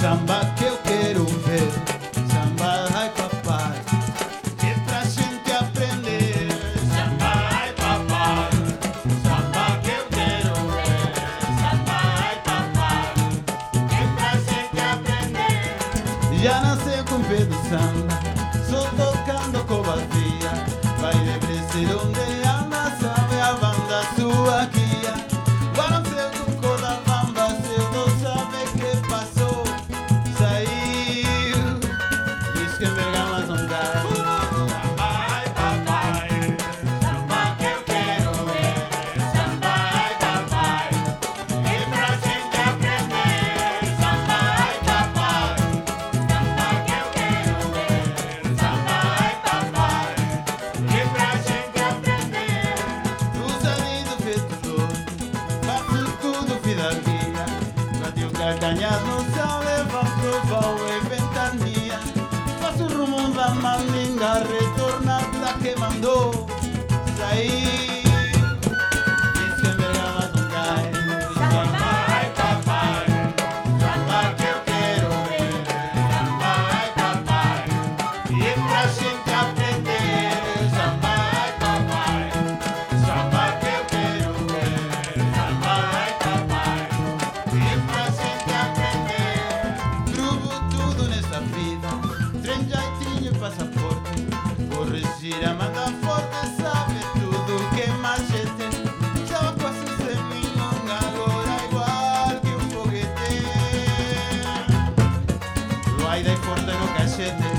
Samba que eu quero ver, samba ai papai, é pra gente aprender. Samba ai papai, samba que eu quero ver, samba ai papai, é pra gente aprender. Já nasci com medo samba, sou tocando com. Kanyado sabe banco faue ventanilla. Pa su rumbo va mandinga retorna la que mandó. Saí. sitting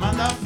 manda